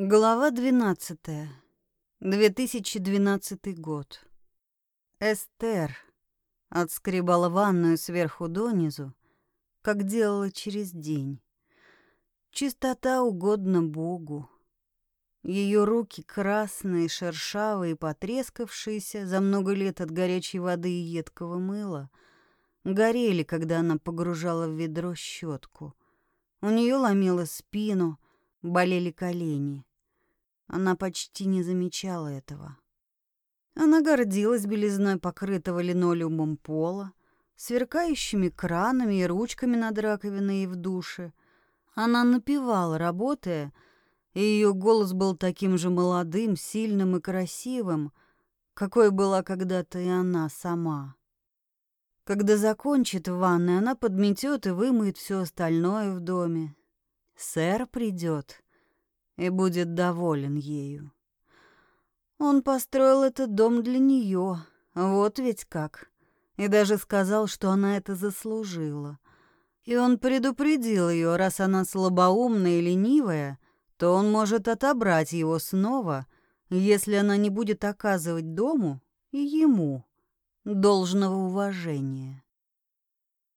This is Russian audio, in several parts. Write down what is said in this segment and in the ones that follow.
Глава 12. 2012 год. Эстер отскребала ванную сверху донизу, как делала через день. Чистота угодна Богу. Ее руки красные, шершавые, потрескавшиеся за много лет от горячей воды и едкого мыла, горели, когда она погружала в ведро щетку. У нее ломило спину, болели колени. Она почти не замечала этого. Она гордилась белизной покрытого линолеумом пола, сверкающими кранами и ручками над раковиной и в душе. Она напевала, работая, и ее голос был таким же молодым, сильным и красивым, какой была когда-то и она сама. Когда закончит в ванной, она подметет и вымоет все остальное в доме. Сэр придет и будет доволен ею. Он построил этот дом для нее, вот ведь как. И даже сказал, что она это заслужила. И он предупредил ее, раз она слабоумная и ленивая, то он может отобрать его снова, если она не будет оказывать дому и ему должного уважения.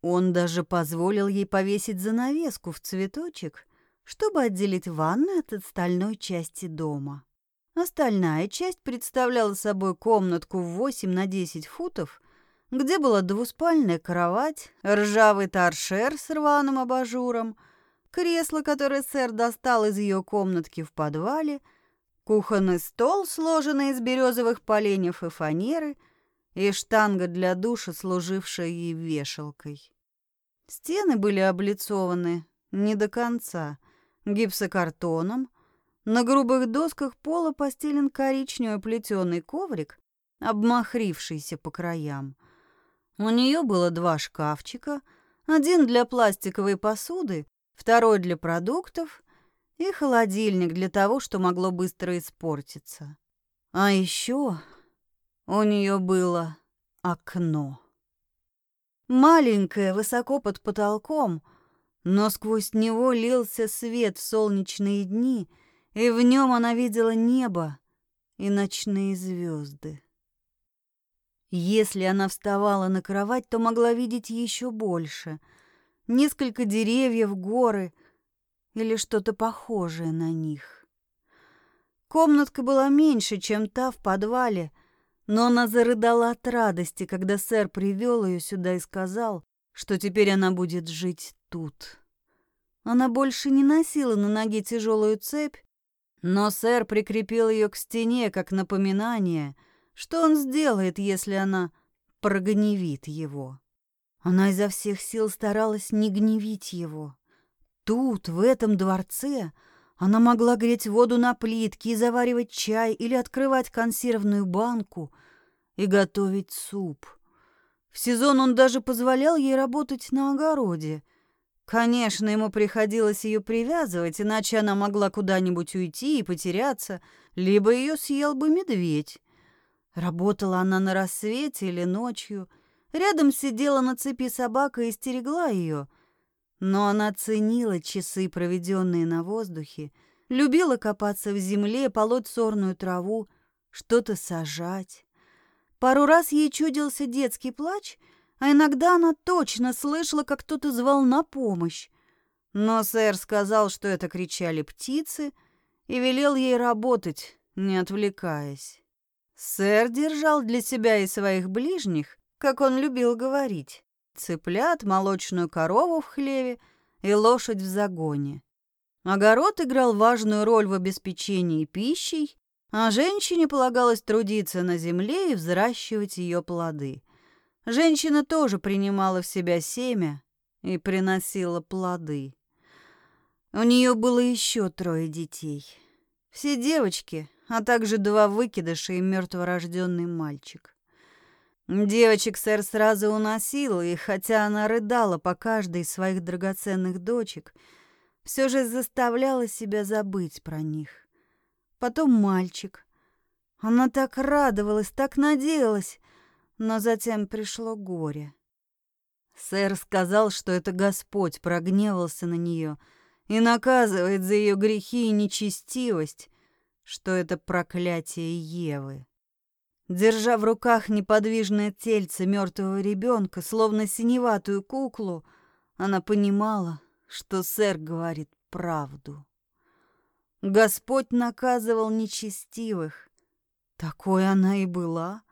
Он даже позволил ей повесить занавеску в цветочек чтобы отделить ванную от остальной части дома. Остальная часть представляла собой комнатку в 8 на 10 футов, где была двуспальная кровать, ржавый торшер с рваным абажуром, кресло, которое сэр достал из ее комнатки в подвале, кухонный стол, сложенный из березовых поленьев и фанеры, и штанга для душа, служившая ей вешалкой. Стены были облицованы не до конца — гипсокартоном. На грубых досках пола постелен коричневый плетеный коврик, обмахрившийся по краям. У нее было два шкафчика, один для пластиковой посуды, второй для продуктов и холодильник для того, что могло быстро испортиться. А еще у нее было окно. Маленькое, высоко под потолком, но сквозь него лился свет в солнечные дни, и в нем она видела небо и ночные звезды. Если она вставала на кровать, то могла видеть еще больше. Несколько деревьев, горы или что-то похожее на них. Комнатка была меньше, чем та в подвале, но она зарыдала от радости, когда сэр привел ее сюда и сказал, что теперь она будет жить тут. Она больше не носила на ноге тяжелую цепь, но сэр прикрепил ее к стене как напоминание, что он сделает, если она прогневит его. Она изо всех сил старалась не гневить его. Тут, в этом дворце, она могла греть воду на плитке и заваривать чай или открывать консервную банку и готовить суп. В сезон он даже позволял ей работать на огороде, Конечно, ему приходилось ее привязывать, иначе она могла куда-нибудь уйти и потеряться, либо ее съел бы медведь. Работала она на рассвете или ночью. Рядом сидела на цепи собака и стерегла ее. Но она ценила часы, проведенные на воздухе, любила копаться в земле, полоть сорную траву, что-то сажать. Пару раз ей чудился детский плач — а иногда она точно слышала, как кто-то звал на помощь. Но сэр сказал, что это кричали птицы, и велел ей работать, не отвлекаясь. Сэр держал для себя и своих ближних, как он любил говорить, цыплят, молочную корову в хлеве и лошадь в загоне. Огород играл важную роль в обеспечении пищей, а женщине полагалось трудиться на земле и взращивать ее плоды. Женщина тоже принимала в себя семя и приносила плоды. У нее было еще трое детей. Все девочки, а также два выкидыша и мертворожденный мальчик. Девочек сэр сразу уносил, и хотя она рыдала по каждой из своих драгоценных дочек, все же заставляла себя забыть про них. Потом мальчик. Она так радовалась, так надеялась, но затем пришло горе. Сэр сказал, что это Господь прогневался на нее и наказывает за ее грехи и нечестивость, что это проклятие Евы. Держа в руках неподвижное тельце мертвого ребенка, словно синеватую куклу, она понимала, что сэр говорит правду. Господь наказывал нечестивых. Такой она и была.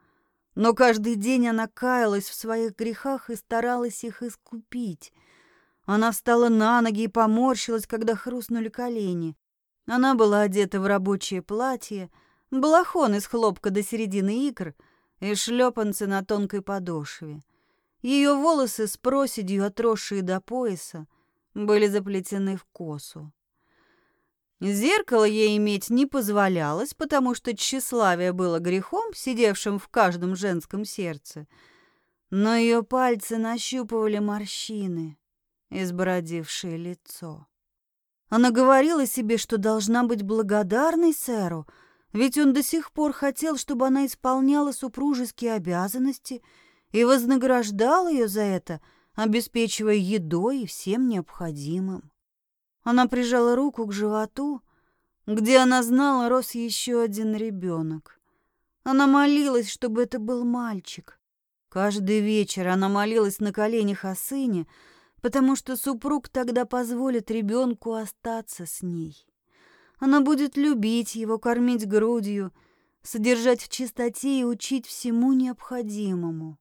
Но каждый день она каялась в своих грехах и старалась их искупить. Она встала на ноги и поморщилась, когда хрустнули колени. Она была одета в рабочее платье, балахон из хлопка до середины икр и шлепанцы на тонкой подошве. Ее волосы с проседью, отросшие до пояса, были заплетены в косу. Зеркало ей иметь не позволялось, потому что тщеславие было грехом, сидевшим в каждом женском сердце. Но ее пальцы нащупывали морщины, избородившие лицо. Она говорила себе, что должна быть благодарной сэру, ведь он до сих пор хотел, чтобы она исполняла супружеские обязанности и вознаграждал ее за это, обеспечивая едой и всем необходимым. Она прижала руку к животу, где она знала, рос еще один ребенок. Она молилась, чтобы это был мальчик. Каждый вечер она молилась на коленях о сыне, потому что супруг тогда позволит ребенку остаться с ней. Она будет любить его, кормить грудью, содержать в чистоте и учить всему необходимому.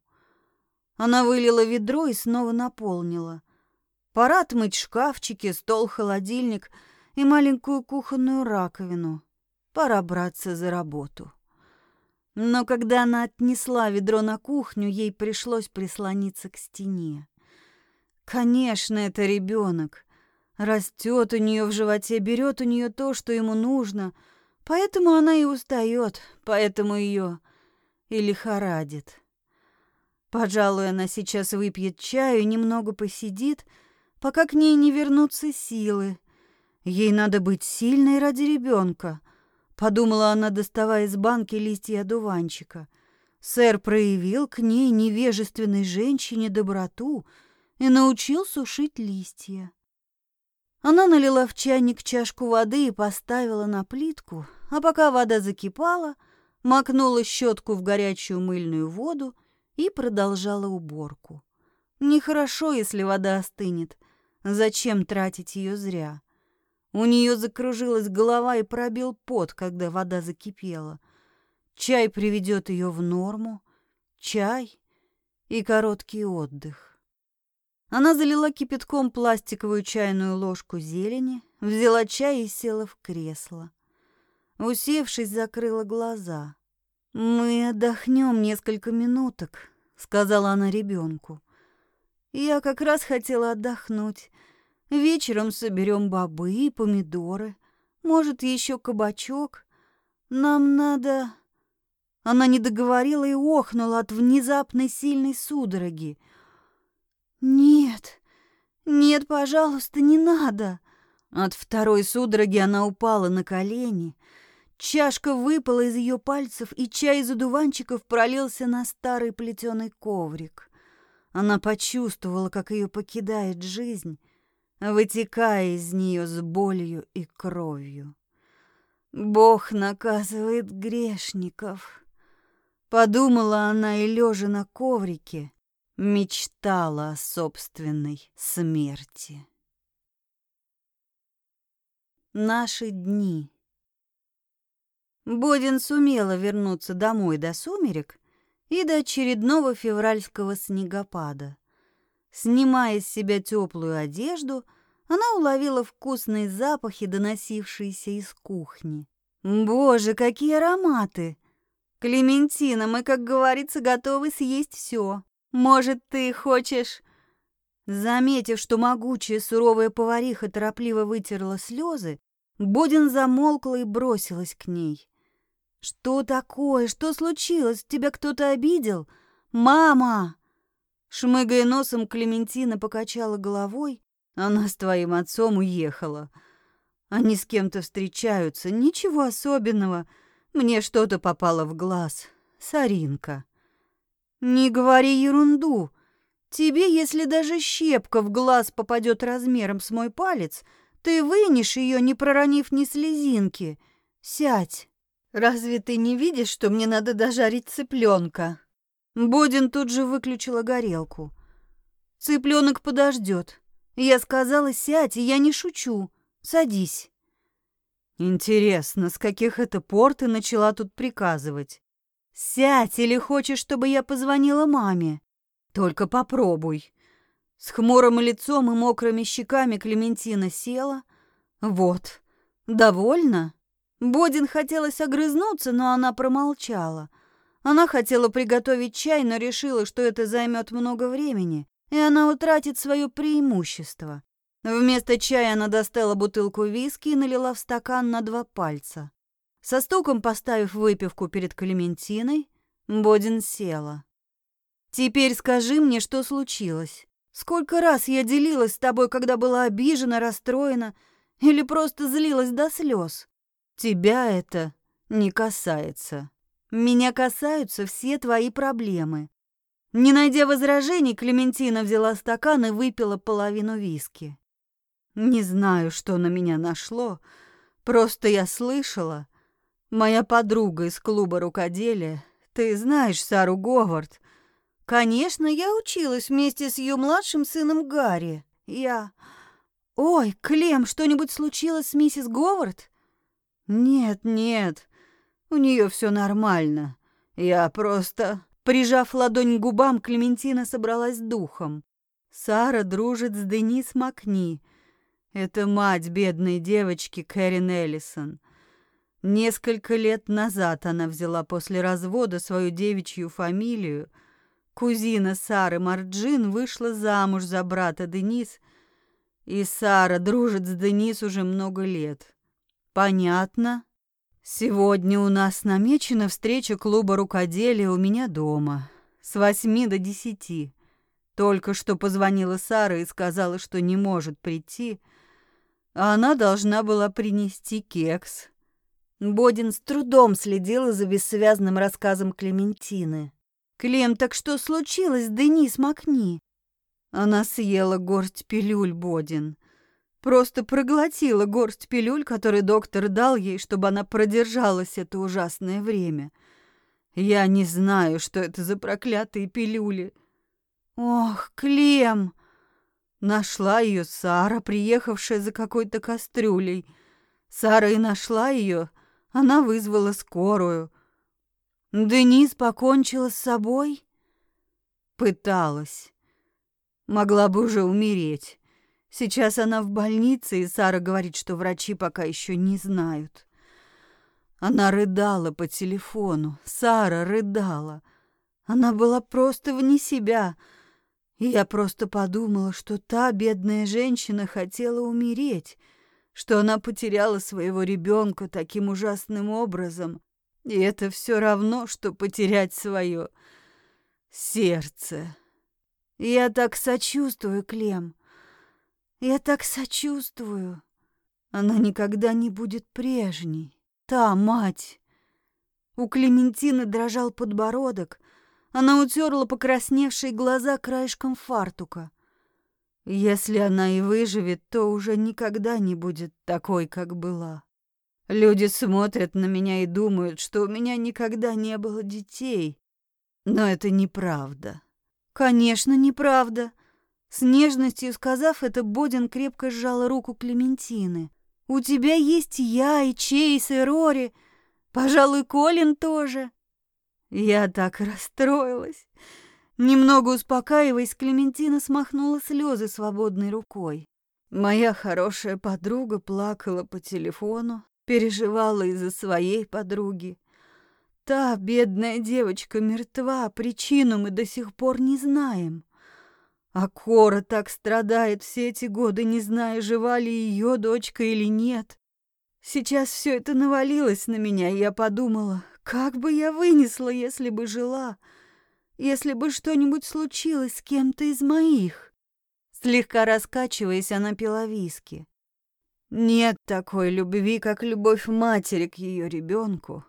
Она вылила ведро и снова наполнила. Пора отмыть шкафчики, стол, холодильник и маленькую кухонную раковину. Пора браться за работу. Но когда она отнесла ведро на кухню, ей пришлось прислониться к стене. Конечно, это ребенок. Растет у нее в животе, берет у нее то, что ему нужно. Поэтому она и устает, поэтому ее и лихорадит. Пожалуй, она сейчас выпьет чаю немного посидит, пока к ней не вернутся силы. Ей надо быть сильной ради ребенка, подумала она, доставая из банки листья одуванчика. Сэр проявил к ней невежественной женщине доброту и научил сушить листья. Она налила в чайник чашку воды и поставила на плитку, а пока вода закипала, макнула щетку в горячую мыльную воду и продолжала уборку. Нехорошо, если вода остынет. Зачем тратить ее зря? У нее закружилась голова и пробил пот, когда вода закипела. Чай приведет ее в норму. Чай и короткий отдых. Она залила кипятком пластиковую чайную ложку зелени, взяла чай и села в кресло. Усевшись, закрыла глаза. «Мы отдохнем несколько минуток», — сказала она ребенку. «Я как раз хотела отдохнуть. Вечером соберем бобы и помидоры. Может, еще кабачок. Нам надо...» Она не договорила и охнула от внезапной сильной судороги. «Нет, нет, пожалуйста, не надо!» От второй судороги она упала на колени — Чашка выпала из ее пальцев, и чай из одуванчиков пролился на старый плетеный коврик. Она почувствовала, как ее покидает жизнь, вытекая из нее с болью и кровью. Бог наказывает грешников. Подумала она и, лежа на коврике, мечтала о собственной смерти. Наши дни Бодин сумела вернуться домой до сумерек и до очередного февральского снегопада. Снимая с себя теплую одежду, она уловила вкусные запахи, доносившиеся из кухни. «Боже, какие ароматы! Клементина, мы, как говорится, готовы съесть все. Может, ты хочешь...» Заметив, что могучая суровая повариха торопливо вытерла слезы, Бодин замолкла и бросилась к ней. «Что такое? Что случилось? Тебя кто-то обидел? Мама!» Шмыгая носом, Клементина покачала головой. «Она с твоим отцом уехала. Они с кем-то встречаются. Ничего особенного. Мне что-то попало в глаз. Саринка». «Не говори ерунду. Тебе, если даже щепка в глаз попадет размером с мой палец, ты вынешь ее, не проронив ни слезинки. Сядь. Разве ты не видишь, что мне надо дожарить цыпленка? Бодин тут же выключила горелку. Цыпленок подождет. Я сказала, сядь, и я не шучу. Садись. Интересно, с каких это пор ты начала тут приказывать? Сядь, или хочешь, чтобы я позвонила маме? Только попробуй. С хмурым лицом и мокрыми щеками Клементина села. Вот. Довольно? Бодин хотелось огрызнуться, но она промолчала. Она хотела приготовить чай, но решила, что это займет много времени, и она утратит свое преимущество. Вместо чая она достала бутылку виски и налила в стакан на два пальца. Со стуком поставив выпивку перед Клементиной, Бодин села. «Теперь скажи мне, что случилось. Сколько раз я делилась с тобой, когда была обижена, расстроена или просто злилась до слез? Тебя это не касается. Меня касаются все твои проблемы. Не найдя возражений, Клементина взяла стакан и выпила половину виски. Не знаю, что на меня нашло, просто я слышала. Моя подруга из клуба рукоделия, ты знаешь Сару Говард. Конечно, я училась вместе с ее младшим сыном Гарри. Я... Ой, Клем, что-нибудь случилось с миссис Говард? Нет, нет, у нее все нормально. Я просто... Прижав ладонь к губам, Клементина собралась духом. Сара дружит с Денис Макни. Это мать бедной девочки Кэрин Эллисон. Несколько лет назад она взяла после развода свою девичью фамилию. Кузина Сары Марджин вышла замуж за брата Денис, и Сара дружит с Денис уже много лет. Понятно? Сегодня у нас намечена встреча клуба рукоделия у меня дома. С восьми до десяти. Только что позвонила Сара и сказала, что не может прийти. А она должна была принести кекс. Бодин с трудом следила за бессвязным рассказом Клементины. «Клем, так что случилось, Денис Макни?» Она съела горсть пилюль, Бодин. Просто проглотила горсть пилюль, которые доктор дал ей, чтобы она продержалась это ужасное время. Я не знаю, что это за проклятые пилюли. Ох, Клем! Нашла ее Сара, приехавшая за какой-то кастрюлей. Сара и нашла ее. Она вызвала скорую. Денис покончила с собой? Пыталась. Могла бы уже умереть. Сейчас она в больнице, и Сара говорит, что врачи пока еще не знают. Она рыдала по телефону. Сара рыдала. Она была просто вне себя. И я просто подумала, что та бедная женщина хотела умереть, что она потеряла своего ребенка таким ужасным образом. И это все равно, что потерять свое сердце. Я так сочувствую, Клем. Я так сочувствую. Она никогда не будет прежней. Та мать. У Клементины дрожал подбородок. Она утерла покрасневшие глаза краешком фартука. Если она и выживет, то уже никогда не будет такой, как была. Люди смотрят на меня и думают, что у меня никогда не было детей. Но это неправда. Конечно, неправда. С нежностью сказав это, Бодин крепко сжала руку Клементины. «У тебя есть я, и Чейз, и Рори. Пожалуй, Колин тоже». Я так расстроилась. Немного успокаиваясь, Клементина смахнула слезы свободной рукой. Моя хорошая подруга плакала по телефону, переживала из-за своей подруги. Та бедная девочка мертва, причину мы до сих пор не знаем. А Кора так страдает все эти годы, не зная, жива ли ее дочка или нет. Сейчас все это навалилось на меня, и я подумала, как бы я вынесла, если бы жила, если бы что-нибудь случилось с кем-то из моих. Слегка раскачиваясь, она пила виски. Нет такой любви, как любовь матери к ее ребенку.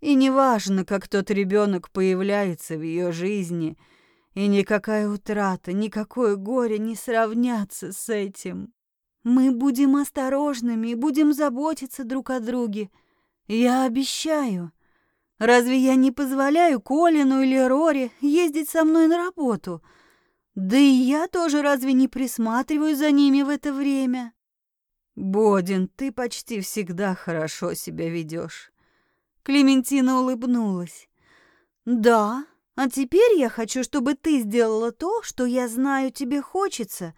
И неважно, как тот ребенок появляется в ее жизни — и никакая утрата, никакое горе не сравнятся с этим. Мы будем осторожными и будем заботиться друг о друге. Я обещаю. Разве я не позволяю Колину или Роре ездить со мной на работу? Да и я тоже разве не присматриваю за ними в это время? Бодин, ты почти всегда хорошо себя ведешь. Клементина улыбнулась. Да, а теперь я хочу, чтобы ты сделала то, что я знаю тебе хочется,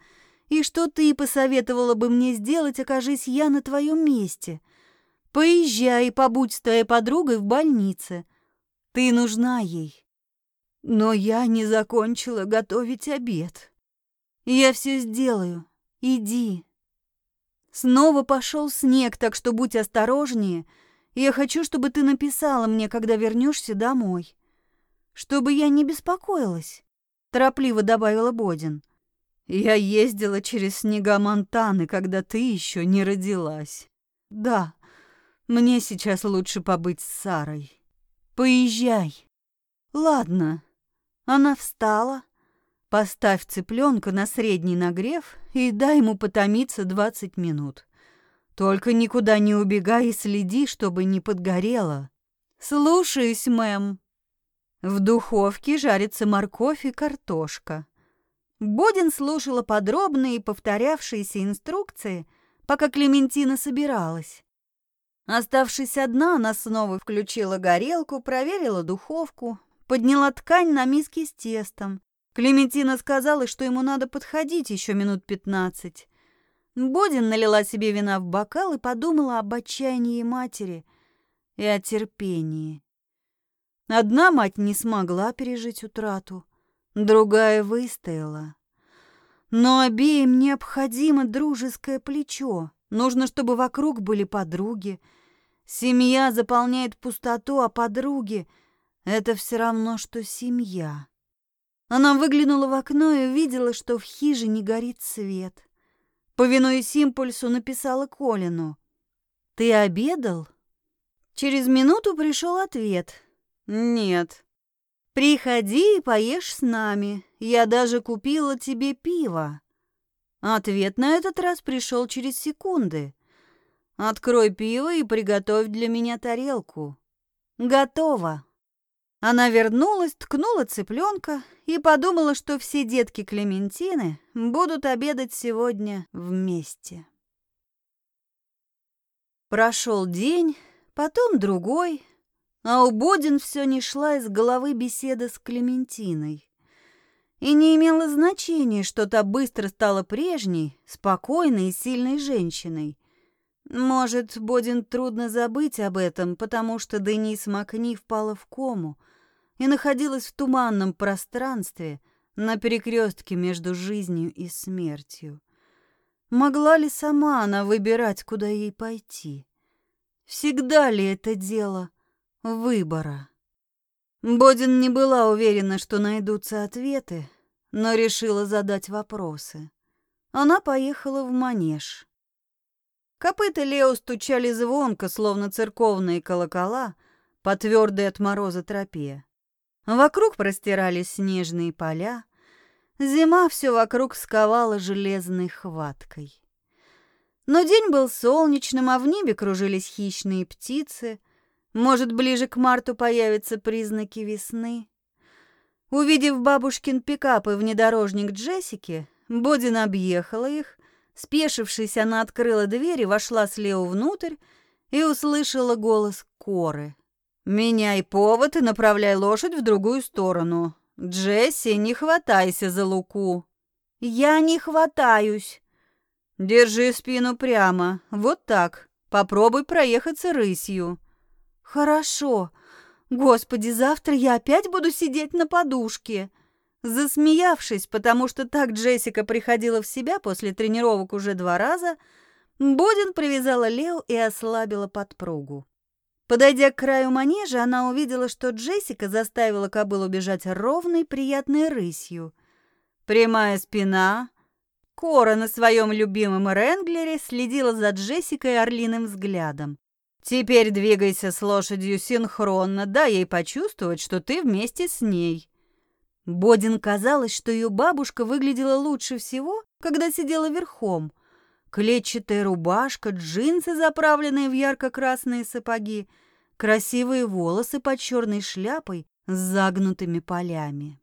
и что ты посоветовала бы мне сделать, окажись я на твоем месте. Поезжай и побудь с твоей подругой в больнице. Ты нужна ей. Но я не закончила готовить обед. Я все сделаю. Иди. Снова пошел снег, так что будь осторожнее. Я хочу, чтобы ты написала мне, когда вернешься домой чтобы я не беспокоилась», — торопливо добавила Бодин. «Я ездила через снега Монтаны, когда ты еще не родилась. Да, мне сейчас лучше побыть с Сарой. Поезжай». «Ладно». Она встала. «Поставь цыпленка на средний нагрев и дай ему потомиться двадцать минут. Только никуда не убегай и следи, чтобы не подгорело». «Слушаюсь, мэм», в духовке жарится морковь и картошка. Бодин слушала подробные и повторявшиеся инструкции, пока Клементина собиралась. Оставшись одна, она снова включила горелку, проверила духовку, подняла ткань на миске с тестом. Клементина сказала, что ему надо подходить еще минут пятнадцать. Бодин налила себе вина в бокал и подумала об отчаянии матери и о терпении. Одна мать не смогла пережить утрату, другая выстояла. Но обеим необходимо дружеское плечо. Нужно, чтобы вокруг были подруги. Семья заполняет пустоту, а подруги — это все равно, что семья. Она выглянула в окно и увидела, что в хижине горит свет. Повинуясь импульсу, написала Колину. «Ты обедал?» Через минуту пришел ответ — «Нет». «Приходи и поешь с нами. Я даже купила тебе пиво». Ответ на этот раз пришел через секунды. «Открой пиво и приготовь для меня тарелку». «Готово». Она вернулась, ткнула цыпленка и подумала, что все детки Клементины будут обедать сегодня вместе. Прошел день, потом другой, а у Бодин все не шла из головы беседа с Клементиной. И не имело значения, что та быстро стала прежней, спокойной и сильной женщиной. Может, Бодин трудно забыть об этом, потому что Денис Макни впала в кому и находилась в туманном пространстве на перекрестке между жизнью и смертью. Могла ли сама она выбирать, куда ей пойти? Всегда ли это дело выбора. Бодин не была уверена, что найдутся ответы, но решила задать вопросы. Она поехала в манеж. Копыта Лео стучали звонко, словно церковные колокола, по твердой от мороза тропе. Вокруг простирались снежные поля, зима все вокруг сковала железной хваткой. Но день был солнечным, а в небе кружились хищные птицы, может, ближе к марту появятся признаки весны? Увидев бабушкин пикап и внедорожник Джессики, Бодин объехала их. Спешившись, она открыла дверь и вошла с Лео внутрь и услышала голос Коры. «Меняй повод и направляй лошадь в другую сторону. Джесси, не хватайся за луку». «Я не хватаюсь». «Держи спину прямо. Вот так. Попробуй проехаться рысью». Хорошо. Господи, завтра я опять буду сидеть на подушке. Засмеявшись, потому что так Джессика приходила в себя после тренировок уже два раза, Бодин привязала Лео и ослабила подпругу. Подойдя к краю манежа, она увидела, что Джессика заставила кобылу бежать ровной, приятной рысью. Прямая спина. Кора на своем любимом Ренглере следила за Джессикой орлиным взглядом. Теперь двигайся с лошадью синхронно, дай ей почувствовать, что ты вместе с ней. Бодин казалось, что ее бабушка выглядела лучше всего, когда сидела верхом. клетчатая рубашка, джинсы, заправленные в ярко-красные сапоги, красивые волосы под черной шляпой с загнутыми полями.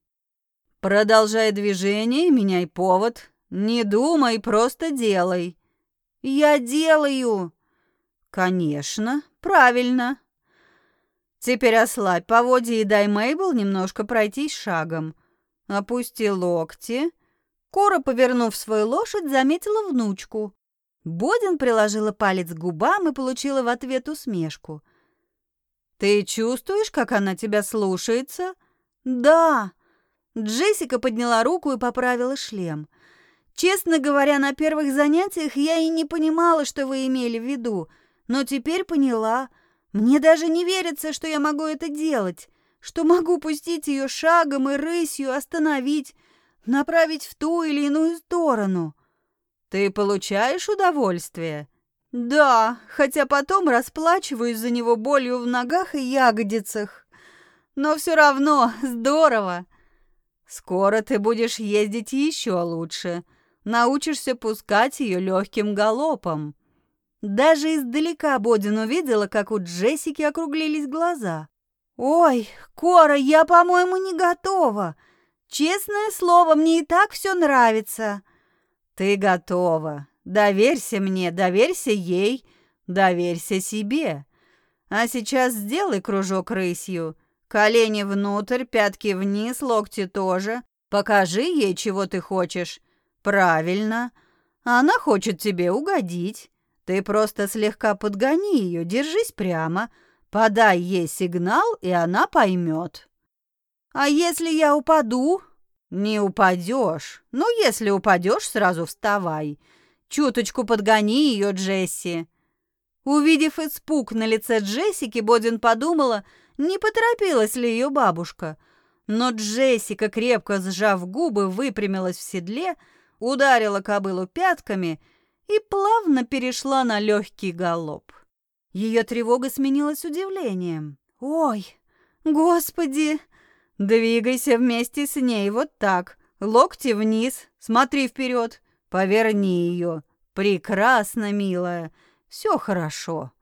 «Продолжай движение меняй повод. Не думай, просто делай». «Я делаю!» «Конечно, правильно. Теперь ослабь поводья и дай Мейбл немножко пройтись шагом. Опусти локти». Кора, повернув свою лошадь, заметила внучку. Бодин приложила палец к губам и получила в ответ усмешку. «Ты чувствуешь, как она тебя слушается?» «Да». Джессика подняла руку и поправила шлем. «Честно говоря, на первых занятиях я и не понимала, что вы имели в виду, но теперь поняла. Мне даже не верится, что я могу это делать, что могу пустить ее шагом и рысью, остановить, направить в ту или иную сторону». Ты получаешь удовольствие? Да, хотя потом расплачиваюсь за него болью в ногах и ягодицах. Но все равно здорово. Скоро ты будешь ездить еще лучше. Научишься пускать ее легким галопом. Даже издалека Бодин увидела, как у Джессики округлились глаза. «Ой, Кора, я, по-моему, не готова. Честное слово, мне и так все нравится». Ты готова. Доверься мне, доверься ей, доверься себе. А сейчас сделай кружок рысью. Колени внутрь, пятки вниз, локти тоже. Покажи ей, чего ты хочешь. Правильно. Она хочет тебе угодить. Ты просто слегка подгони ее, держись прямо, подай ей сигнал, и она поймет. А если я упаду? «Не упадешь. Ну, если упадешь, сразу вставай. Чуточку подгони ее, Джесси». Увидев испуг на лице Джессики, Бодин подумала, не поторопилась ли ее бабушка. Но Джессика, крепко сжав губы, выпрямилась в седле, ударила кобылу пятками и плавно перешла на легкий галоп. Ее тревога сменилась удивлением. «Ой, господи!» Двигайся вместе с ней вот так. Локти вниз, смотри вперед. Поверни ее. Прекрасно, милая. Все хорошо.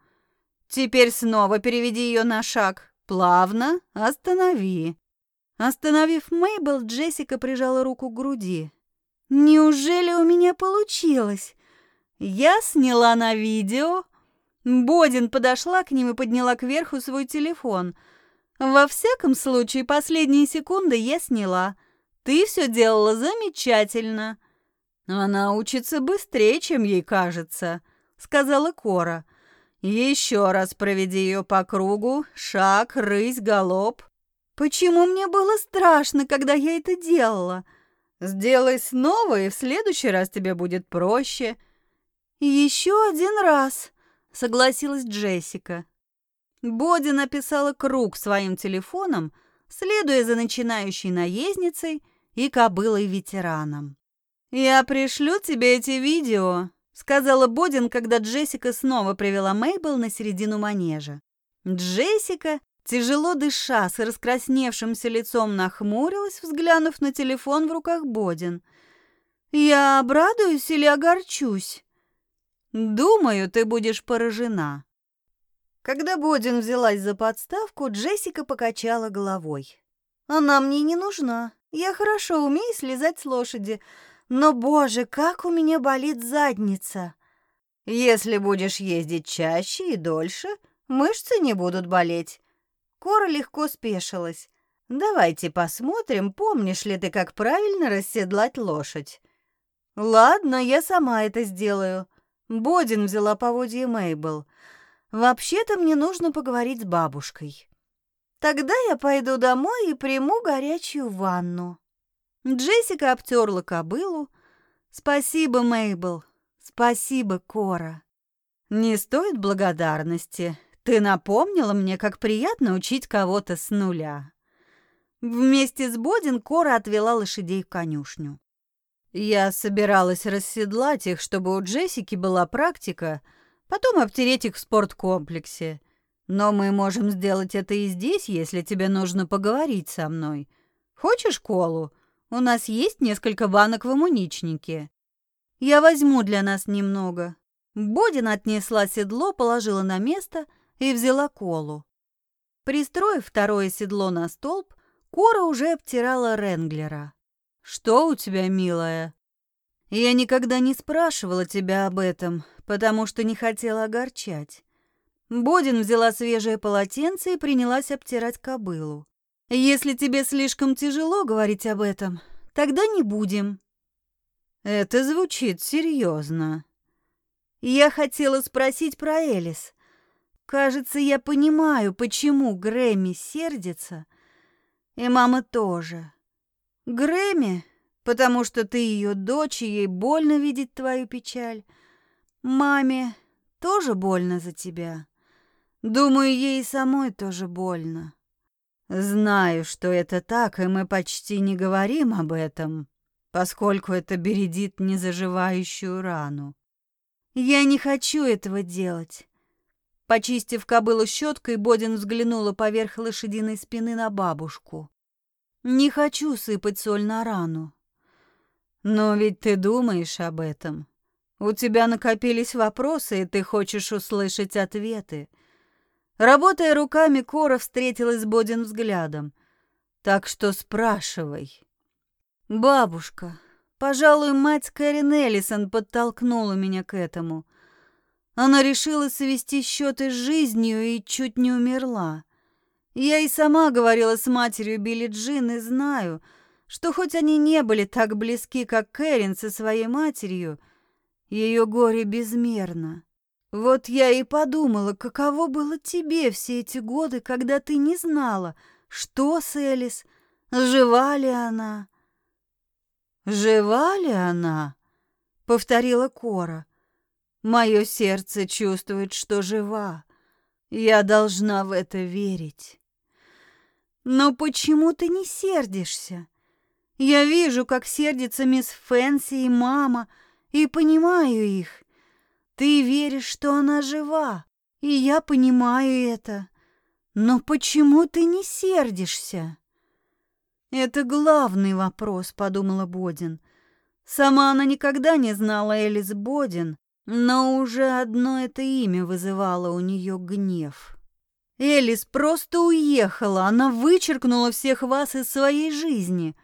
Теперь снова переведи ее на шаг. Плавно останови. Остановив Мейбл, Джессика прижала руку к груди. Неужели у меня получилось? Я сняла на видео. Бодин подошла к ним и подняла кверху свой телефон – во всяком случае, последние секунды я сняла. Ты все делала замечательно. Она учится быстрее, чем ей кажется, сказала Кора. Еще раз проведи ее по кругу, шаг, рысь, галоп. Почему мне было страшно, когда я это делала? Сделай снова, и в следующий раз тебе будет проще. Еще один раз, согласилась Джессика. Боди написала круг своим телефоном, следуя за начинающей наездницей и кобылой-ветераном. «Я пришлю тебе эти видео», — сказала Бодин, когда Джессика снова привела Мейбл на середину манежа. Джессика, тяжело дыша, с раскрасневшимся лицом нахмурилась, взглянув на телефон в руках Бодин. «Я обрадуюсь или огорчусь?» «Думаю, ты будешь поражена», когда Бодин взялась за подставку, Джессика покачала головой. «Она мне не нужна. Я хорошо умею слезать с лошади. Но, боже, как у меня болит задница!» «Если будешь ездить чаще и дольше, мышцы не будут болеть». Кора легко спешилась. «Давайте посмотрим, помнишь ли ты, как правильно расседлать лошадь». «Ладно, я сама это сделаю». Бодин взяла поводье Мейбл. Вообще-то мне нужно поговорить с бабушкой. Тогда я пойду домой и приму горячую ванну. Джессика обтерла кобылу. Спасибо, Мейбл. Спасибо, Кора. Не стоит благодарности. Ты напомнила мне, как приятно учить кого-то с нуля. Вместе с Бодин Кора отвела лошадей в конюшню. Я собиралась расседлать их, чтобы у Джессики была практика — потом обтереть их в спорткомплексе. Но мы можем сделать это и здесь, если тебе нужно поговорить со мной. Хочешь колу? У нас есть несколько банок в амуничнике». Я возьму для нас немного». Бодин отнесла седло, положила на место и взяла колу. Пристроив второе седло на столб, Кора уже обтирала Ренглера. «Что у тебя, милая?» «Я никогда не спрашивала тебя об этом, потому что не хотела огорчать». Бодин взяла свежее полотенце и принялась обтирать кобылу. «Если тебе слишком тяжело говорить об этом, тогда не будем». «Это звучит серьезно». «Я хотела спросить про Элис. Кажется, я понимаю, почему Грэмми сердится, и мама тоже. Грэмми, потому что ты ее дочь, и ей больно видеть твою печаль. Маме тоже больно за тебя. Думаю, ей самой тоже больно. Знаю, что это так, и мы почти не говорим об этом, поскольку это бередит незаживающую рану. Я не хочу этого делать. Почистив кобылу щеткой, Бодин взглянула поверх лошадиной спины на бабушку. «Не хочу сыпать соль на рану». «Но ведь ты думаешь об этом. У тебя накопились вопросы, и ты хочешь услышать ответы». Работая руками, Кора встретилась с Бодин взглядом. «Так что спрашивай». «Бабушка, пожалуй, мать Кэрин Эллисон подтолкнула меня к этому». Она решила свести счеты с жизнью и чуть не умерла. Я и сама говорила с матерью Билли Джин и знаю, что хоть они не были так близки, как Кэрин со своей матерью, ее горе безмерно. Вот я и подумала, каково было тебе все эти годы, когда ты не знала, что с Элис, жива ли она. «Жива ли она?» — повторила Кора. Мое сердце чувствует, что жива. Я должна в это верить. Но почему ты не сердишься? Я вижу, как сердится мисс Фэнси и мама, и понимаю их. Ты веришь, что она жива, и я понимаю это. Но почему ты не сердишься? Это главный вопрос, подумала Бодин. Сама она никогда не знала Элис Бодин, но уже одно это имя вызывало у нее гнев. Элис просто уехала, она вычеркнула всех вас из своей жизни.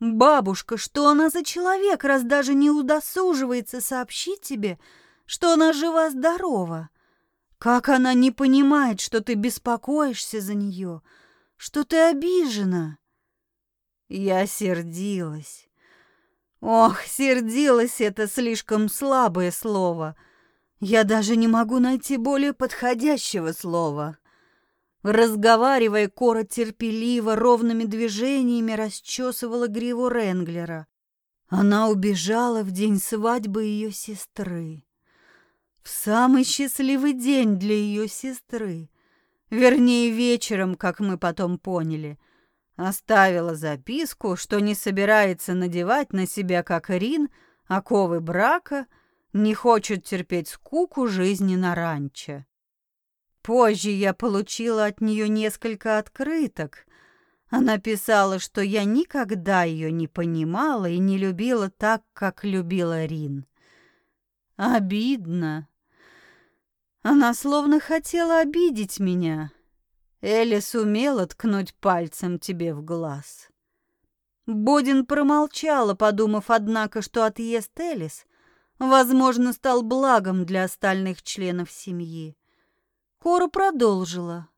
Бабушка, что она за человек, раз даже не удосуживается сообщить тебе, что она жива-здорова? Как она не понимает, что ты беспокоишься за нее, что ты обижена? Я сердилась. Ох, сердилась это слишком слабое слово. Я даже не могу найти более подходящего слова. Разговаривая, Кора терпеливо, ровными движениями расчесывала гриву Ренглера. Она убежала в день свадьбы ее сестры. В самый счастливый день для ее сестры. Вернее, вечером, как мы потом поняли — Оставила записку, что не собирается надевать на себя, как Рин, оковы брака, не хочет терпеть скуку жизни на ранчо. Позже я получила от нее несколько открыток. Она писала, что я никогда ее не понимала и не любила так, как любила Рин. Обидно. Она словно хотела обидеть меня. Элли сумела ткнуть пальцем тебе в глаз. Бодин промолчала, подумав, однако, что отъезд Элис, возможно, стал благом для остальных членов семьи. Кора продолжила.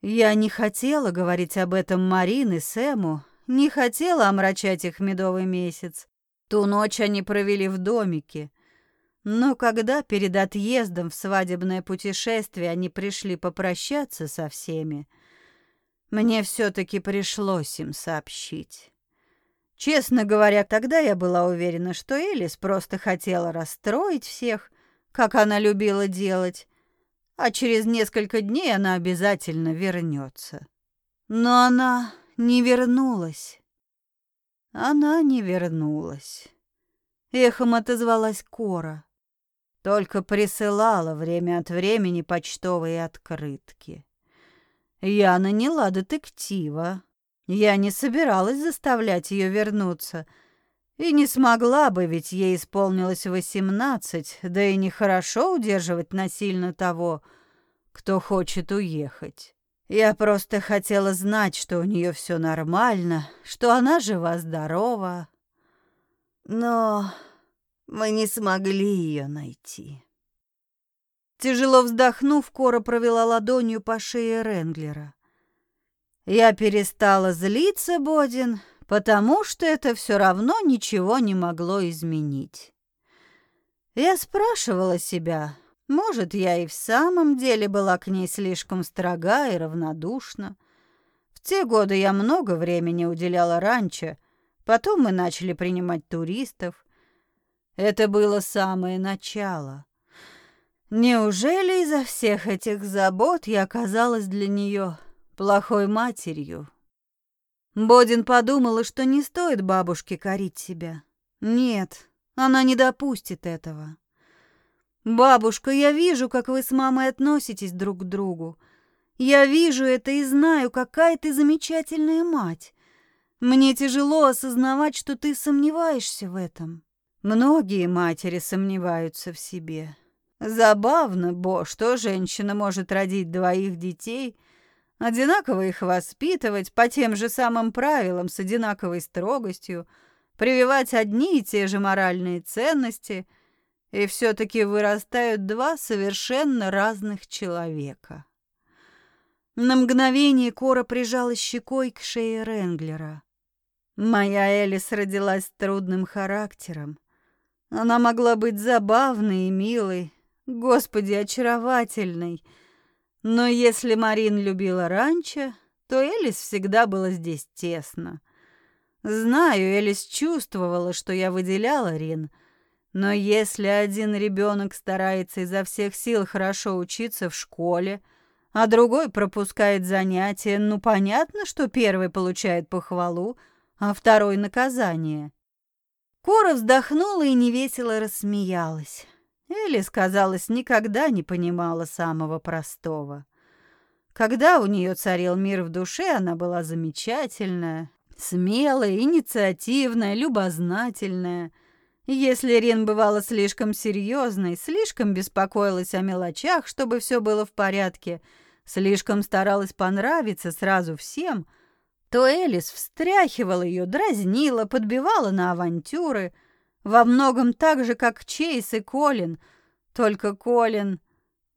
«Я не хотела говорить об этом Марин и Сэму, не хотела омрачать их медовый месяц. Ту ночь они провели в домике. Но когда перед отъездом в свадебное путешествие они пришли попрощаться со всеми, мне все-таки пришлось им сообщить. Честно говоря, тогда я была уверена, что Элис просто хотела расстроить всех, как она любила делать, а через несколько дней она обязательно вернется. Но она не вернулась. Она не вернулась. Эхом отозвалась Кора только присылала время от времени почтовые открытки. Я наняла детектива. Я не собиралась заставлять ее вернуться. И не смогла бы, ведь ей исполнилось восемнадцать, да и нехорошо удерживать насильно того, кто хочет уехать. Я просто хотела знать, что у нее все нормально, что она жива-здорова. Но мы не смогли ее найти. Тяжело вздохнув, Кора провела ладонью по шее Ренглера. Я перестала злиться, Бодин, потому что это все равно ничего не могло изменить. Я спрашивала себя, может, я и в самом деле была к ней слишком строга и равнодушна. В те годы я много времени уделяла ранчо, потом мы начали принимать туристов. Это было самое начало. Неужели из-за всех этих забот я оказалась для нее плохой матерью? Бодин подумала, что не стоит бабушке корить себя. Нет, она не допустит этого. Бабушка, я вижу, как вы с мамой относитесь друг к другу. Я вижу это и знаю, какая ты замечательная мать. Мне тяжело осознавать, что ты сомневаешься в этом. Многие матери сомневаются в себе. Забавно, Бо, что женщина может родить двоих детей, одинаково их воспитывать по тем же самым правилам с одинаковой строгостью, прививать одни и те же моральные ценности, и все-таки вырастают два совершенно разных человека. На мгновение Кора прижалась щекой к шее Ренглера. Моя Элис родилась с трудным характером. Она могла быть забавной и милой, Господи, очаровательный. Но если Марин любила раньше, то Элис всегда было здесь тесно. Знаю, Элис чувствовала, что я выделяла Рин, но если один ребенок старается изо всех сил хорошо учиться в школе, а другой пропускает занятия, ну понятно, что первый получает похвалу, а второй наказание. Кора вздохнула и невесело рассмеялась. Элис, казалось, никогда не понимала самого простого. Когда у нее царил мир в душе, она была замечательная, смелая, инициативная, любознательная. Если Рин бывала слишком серьезной, слишком беспокоилась о мелочах, чтобы все было в порядке, слишком старалась понравиться сразу всем, то Элис встряхивала ее, дразнила, подбивала на авантюры — во многом так же, как Чейз и Колин. Только Колин...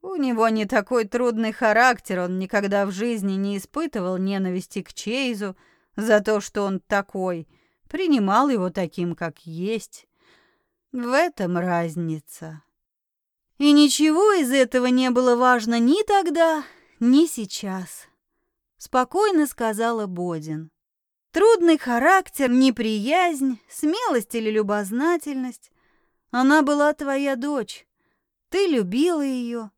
У него не такой трудный характер, он никогда в жизни не испытывал ненависти к Чейзу за то, что он такой. Принимал его таким, как есть. В этом разница. И ничего из этого не было важно ни тогда, ни сейчас. Спокойно сказала Бодин. Трудный характер, неприязнь, смелость или любознательность. Она была твоя дочь. Ты любила ее.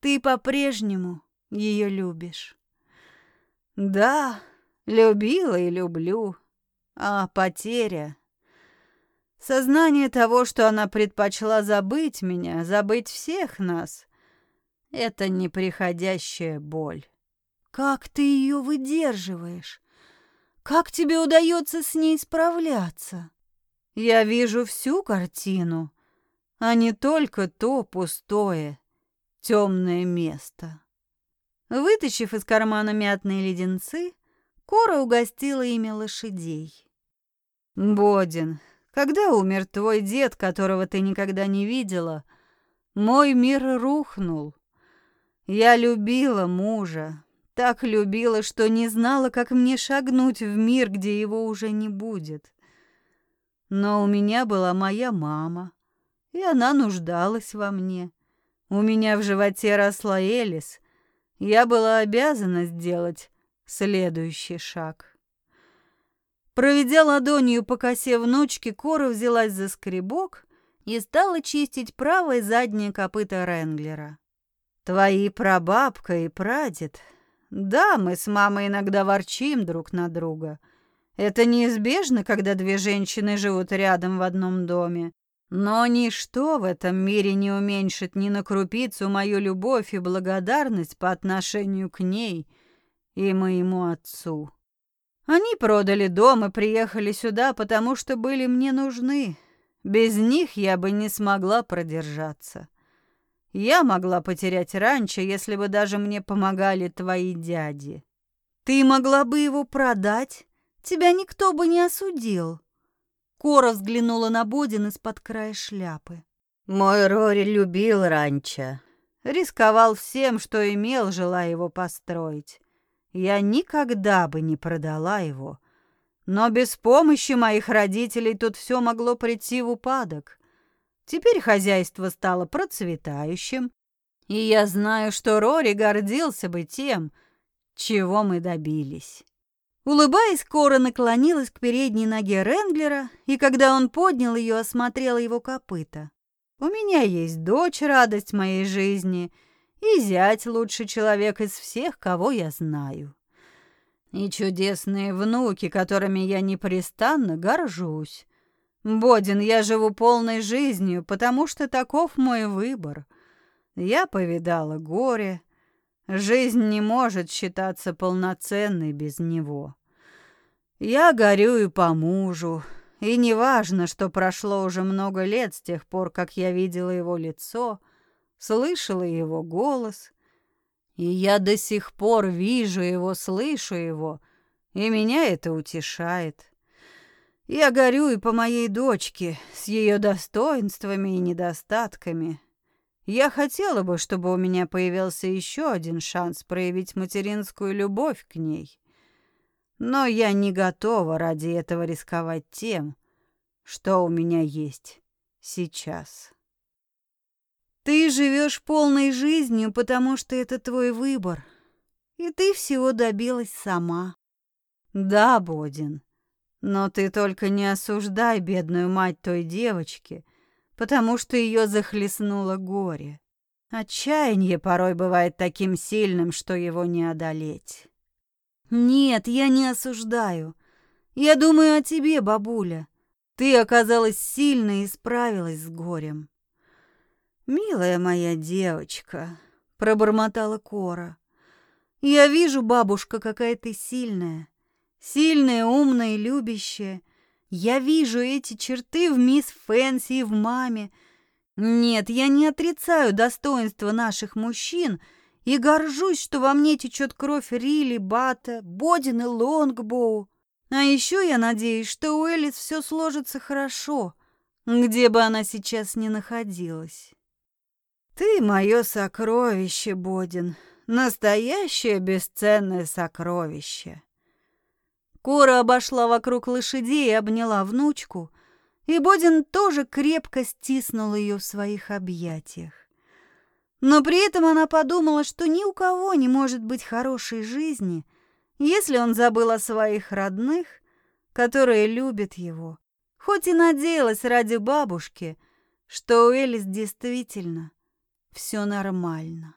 Ты по-прежнему ее любишь. Да, любила и люблю. А потеря... Сознание того, что она предпочла забыть меня, забыть всех нас, это неприходящая боль. Как ты ее выдерживаешь? Как тебе удается с ней справляться? Я вижу всю картину, а не только то пустое, темное место. Вытащив из кармана мятные леденцы, Кора угостила ими лошадей. «Бодин, когда умер твой дед, которого ты никогда не видела, мой мир рухнул. Я любила мужа, так любила, что не знала, как мне шагнуть в мир, где его уже не будет. Но у меня была моя мама, и она нуждалась во мне. У меня в животе росла Элис. Я была обязана сделать следующий шаг. Проведя ладонью по косе внучки, Кора взялась за скребок и стала чистить правое заднее копыто Ренглера. «Твои прабабка и прадед да, мы с мамой иногда ворчим друг на друга. Это неизбежно, когда две женщины живут рядом в одном доме. Но ничто в этом мире не уменьшит ни на крупицу мою любовь и благодарность по отношению к ней и моему отцу. Они продали дом и приехали сюда, потому что были мне нужны. Без них я бы не смогла продержаться. Я могла потерять раньше, если бы даже мне помогали твои дяди. Ты могла бы его продать, тебя никто бы не осудил. Кора взглянула на Бодин из-под края шляпы. Мой Рори любил ранчо, рисковал всем, что имел, желая его построить. Я никогда бы не продала его. Но без помощи моих родителей тут все могло прийти в упадок. Теперь хозяйство стало процветающим, и я знаю, что Рори гордился бы тем, чего мы добились. Улыбаясь, Кора наклонилась к передней ноге Ренглера, и когда он поднял ее, осмотрела его копыта. «У меня есть дочь, радость моей жизни, и зять лучший человек из всех, кого я знаю. И чудесные внуки, которыми я непрестанно горжусь. Бодин, я живу полной жизнью, потому что таков мой выбор. Я повидала горе, — Жизнь не может считаться полноценной без него. Я горюю по мужу, и неважно, что прошло уже много лет с тех пор, как я видела его лицо, слышала его голос, и я до сих пор вижу его, слышу его, и меня это утешает. Я горюю по моей дочке с ее достоинствами и недостатками, я хотела бы, чтобы у меня появился еще один шанс проявить материнскую любовь к ней. Но я не готова ради этого рисковать тем, что у меня есть сейчас. Ты живешь полной жизнью, потому что это твой выбор. И ты всего добилась сама. Да, Бодин, но ты только не осуждай бедную мать той девочки, потому что ее захлестнуло горе. Отчаяние порой бывает таким сильным, что его не одолеть. Нет, я не осуждаю. Я думаю о тебе, бабуля. Ты оказалась сильной и справилась с горем. Милая моя девочка, пробормотала Кора. Я вижу, бабушка, какая ты сильная. Сильная, умная и любящая. Я вижу эти черты в мисс Фэнси и в маме. Нет, я не отрицаю достоинства наших мужчин и горжусь, что во мне течет кровь Рилли, Бата, Бодин и Лонгбоу. А еще я надеюсь, что у Элис все сложится хорошо, где бы она сейчас ни находилась. Ты мое сокровище, Бодин, настоящее бесценное сокровище. Кора обошла вокруг лошадей и обняла внучку, и Бодин тоже крепко стиснул ее в своих объятиях. Но при этом она подумала, что ни у кого не может быть хорошей жизни, если он забыл о своих родных, которые любят его, хоть и надеялась ради бабушки, что у Элис действительно все нормально.